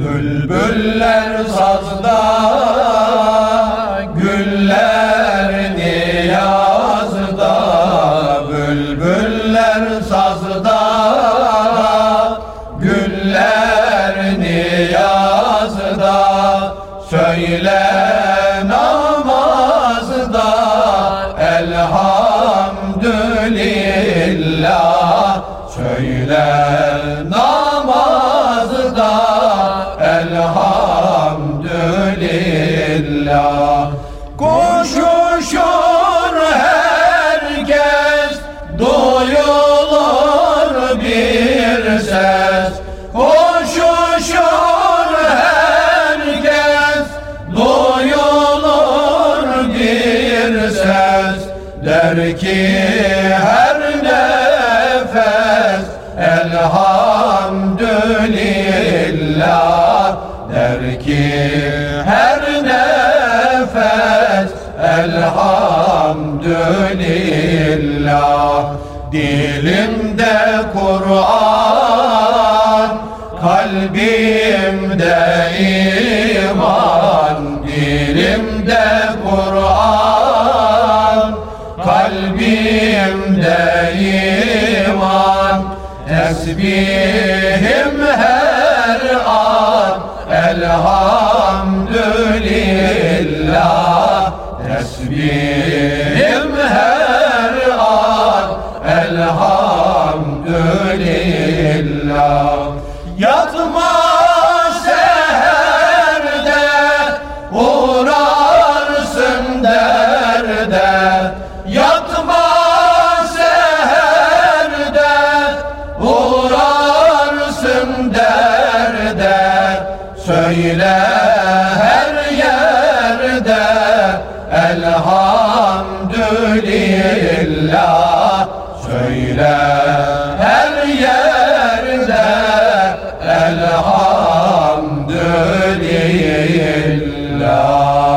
Bülbüller sazda Güller niyazda. Bülbüller sazda Güller niyazda. Söyle namazda Elhamdülillah. Söyle namazda Der ki her nefes Elhamdülillah Der ki her nefes Elhamdülillah. Dilimde Kur'an Kalbimde iman. Dilimde iman Tesbihim her an Elhamdülillah. Tesbihim her an Elhamdülillah. Yatma seherde Uğrarsın derde. Yatma Söyle her yerde Elhamdülillah. Söyle her yerde Elhamdülillah